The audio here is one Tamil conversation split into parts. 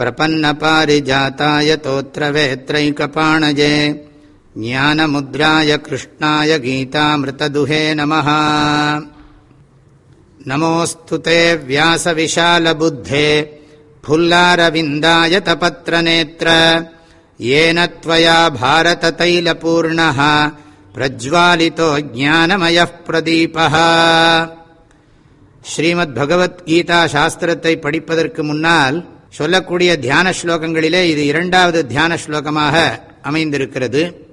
प्रपन्नपारिजाताय तोत्रवेत्रैकपाणजे ज्ञानमुद्राय कृष्णाय गीतामृतदुहे नमः नमोऽस्तु ते व्यासविशालबुद्धे फुल्लारविन्दाय तपत्रनेत्र येन त्वया भारततैलपूर्णः प्रज्वालितो ज्ञानमयः प्रदीपः ஸ்ரீமத் பகவத்கீதா சாஸ்திரத்தை படிப்பதற்கு முன்னால் சொல்லக்கூடிய தியான ஸ்லோகங்களிலே இது இரண்டாவது தியான ஸ்லோகமாக அமைந்திருக்கிறது.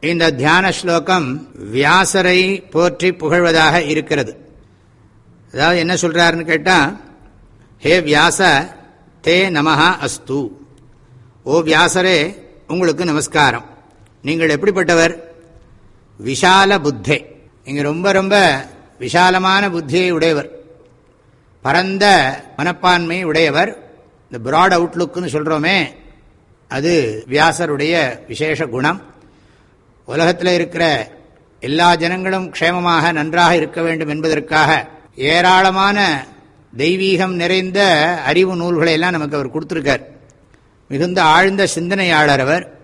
இந்த தியான ஸ்லோகம் வியாசரை போற்றி புகழ்வதாக இருக்கிறது. அதாவது என்ன சொல்கிறாருன்னு கேட்டால் ஹே வியாச தே நமஹா அஸ்து. ஓ வியாசரே உங்களுக்கு நமஸ்காரம். நீங்கள் எப்படிப்பட்டவர்? விஷால புத்தே. நீங்கள் ரொம்ப ரொம்ப விஷாலமான புத்தியை உடையவர். பரந்த மனப்பான்மை உடையவர். இந்த பிராட் அவுட்லுக்குன்னு சொல்கிறோமே அது வியாசருடைய விசேஷ குணம். உலகத்தில் இருக்கிற எல்லா ஜனங்களும் க்ஷேமமாக நன்றாக இருக்க வேண்டும் என்பதற்காக ஏராளமான தெய்வீகம் நிறைந்த அறிவு நூல்களை எல்லாம் நமக்கு அவர் கொடுத்துருக்கார். மிகுந்த ஆழ்ந்த சிந்தனையாளர் அவர்.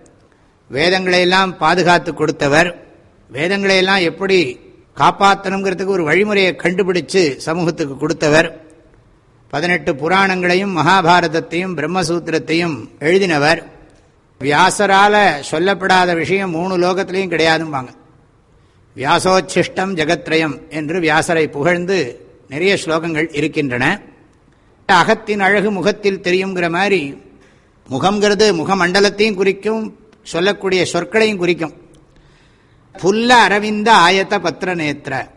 வேதங்களையெல்லாம் பாதுகாத்து கொடுத்தவர். வேதங்களையெல்லாம் எப்படி காப்பாற்றணுங்கிறதுக்கு ஒரு வழிமுறையை கண்டுபிடிச்சு சமூகத்துக்கு கொடுத்தவர். பதினெட்டு புராணங்களையும் மகாபாரதத்தையும் பிரம்மசூத்திரத்தையும் எழுதினவர். வியாசரால சொல்லப்படாத விஷயம் மூணு லோகத்திலையும் கிடையாதும்பாங்க. வியாசோச்சிஷ்டம் ஜெகத்ரயம் என்று வியாசரை புகழ்ந்து நிறைய ஸ்லோகங்கள் இருக்கின்றன. அகத்தின் அழகு முகத்தில் தெரியுங்கிற மாதிரி முகங்கிறது முகமண்டலத்தையும் குறிக்கும் சொல்லக்கூடிய சொற்களையும் குறிக்கும். புல்ல அரவிந்த ஆயத்த பத்திர நேத்திர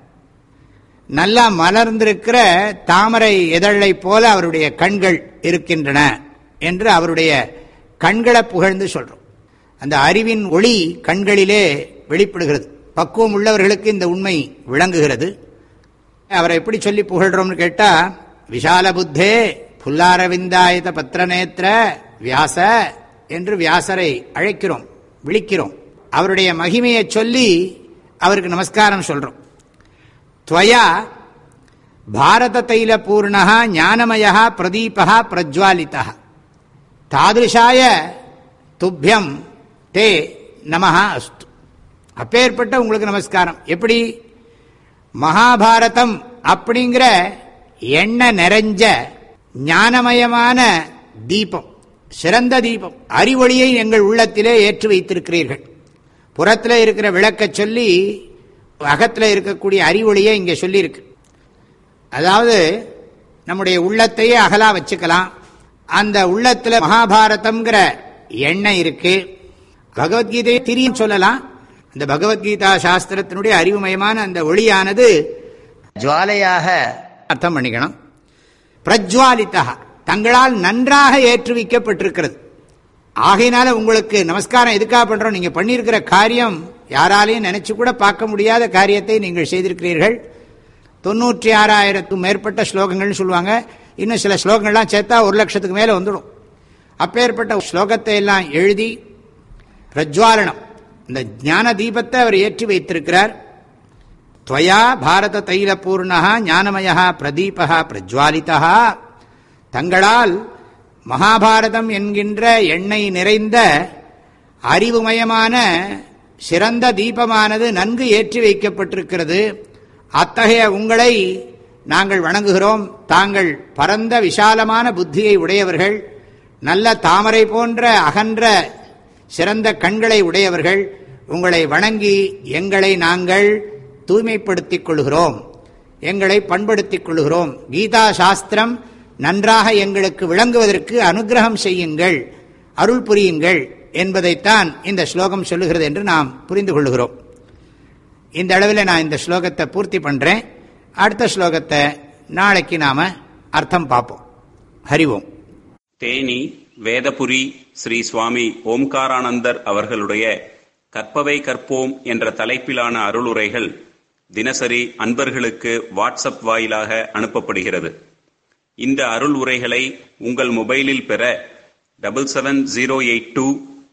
நல்லா மலர்ந்திருக்கிற தாமரை எதழை போல அவருடைய கண்கள் இருக்கின்றன என்று அவருடைய கண்களை புகழ்ந்து சொல்றோம். அந்த அறிவின் ஒளி கண்களிலே வெளிப்படுகிறது. பக்குவம் உள்ளவர்களுக்கு இந்த உண்மை விளங்குகிறது. அவரை எப்படி சொல்லி புகழ்றோம்னு கேட்டா விஷால புத்தே புல்லாரவிந்தாயத பத்திரநேத்திர வியாச என்று வியாசரை அழைக்கிறோம் விழிக்கிறோம். அவருடைய மகிமையை சொல்லி அவருக்கு நமஸ்காரம் சொல்றோம். துவயா பாரத தைல பூர்ணா ஞானமயா பிரதீபா பிரஜ்வாலிதா தாதிருஷாய துப்பியம் தே நமஹா அஸ்து. அப்பேற்பட்ட உங்களுக்கு நமஸ்காரம். எப்படி? மகாபாரதம் அப்படிங்கிற எண்ணெய் நிறைஞ்ச ஞானமயமான தீபம் சிறந்த தீபம் அறிவொளியை எங்கள் உள்ளத்திலே ஏற்று வைத்திருக்கிறீர்கள். புறத்தில் இருக்கிற விளக்க சொல்லி அகத்தில் இருக்கக்கூடிய அறிவொளியை இங்கே சொல்லியிருக்கு. அதாவது நம்முடைய உள்ளத்தையே அகலா வச்சுக்கலாம். அந்த உள்ளத்தில் மகாபாரதம்ங்கிற எண்ணெய் இருக்கு. பகவத்கீதையை திரியும் சொல்லலாம். அந்த பகவத்கீதா சாஸ்திரத்தினுடைய அறிவுமயமான அந்த ஒளியானது ஜுவாலையாக அர்த்தம் பண்ணிக்கணும். பிரஜ்வாலித்தா தங்களால் நன்றாக ஏற்றுவிக்கப்பட்டிருக்கிறது. ஆகையினால உங்களுக்கு நமஸ்காரம் எதுக்காக பண்றோம்? நீங்க பண்ணியிருக்கிற காரியம் யாராலையும் நினைச்சு கூட பார்க்க முடியாத காரியத்தை நீங்கள் செய்திருக்கிறீர்கள். தொண்ணூற்றி ஆறாயிரத்துக்கும் மேற்பட்ட ஸ்லோகங்கள்னு சொல்லுவாங்க. இன்னும் சில ஸ்லோகங்கள்லாம் சேர்த்தா ஒரு லட்சத்துக்கு மேலே வந்துடும். அப்பேற்பட்ட ஸ்லோகத்தை எல்லாம் எழுதி பிரஜ்வாலனம் இந்த ஞான தீபத்தை அவர் ஏற்றி வைத்திருக்கிறார். துவயா பாரத தைல பூர்ணா ஞானமயா பிரதீபா பிரஜ்வாலிதா. தங்களால் மகாபாரதம் என்கின்ற எண்ணெய் நிறைந்த அறிவுமயமான சிறந்த தீபமானது நன்கு ஏற்றி வைக்கப்பட்டிருக்கிறது. அத்தகைய உங்களை நாங்கள் வணங்குகிறோம். தாங்கள் பரந்த விசாலமான புத்தியை உடையவர்கள் நல்ல தாமரை போன்ற அகன்ற சிறந்த கண்களை உடையவர்கள் உங்களை வணங்கி எங்களை நாங்கள் தூய்மைப்படுத்திக் கொள்கிறோம். எங்களை பண்படுத்திக் கொள்கிறோம். கீதா சாஸ்திரம் நன்றாக எங்களுக்கு விளங்குவதற்கு அனுகிரகம் செய்யுங்கள் அருள் புரியுங்கள். என்பதைத்தான் இந்த ஸ்லோகம் சொல்லுகிறது என்று நாம் புரிந்து கொள்ளுகிறோம். இந்த அளவில் நான் இந்த ஸ்லோகத்தை பூர்த்தி பண்ணுறேன் அடுத்த ஸ்லோகத்தை நாளைக்கு நாம் அர்த்தம் பார்ப்போம். ஹரிவோம் தேனி வேதபுரி ஸ்ரீ சுவாமி ஓம்காரானந்தர் அவர்களுடைய கற்பவை கற்போம் என்ற தலைப்பிலான அருளுரைகள் தினசரி அன்பர்களுக்கு வாட்ஸ்அப் வாயிலாக அனுப்பப்படுகிறது. இந்த அருள் உரைகளை உங்கள் மொபைலில் பெற double seven zero eight two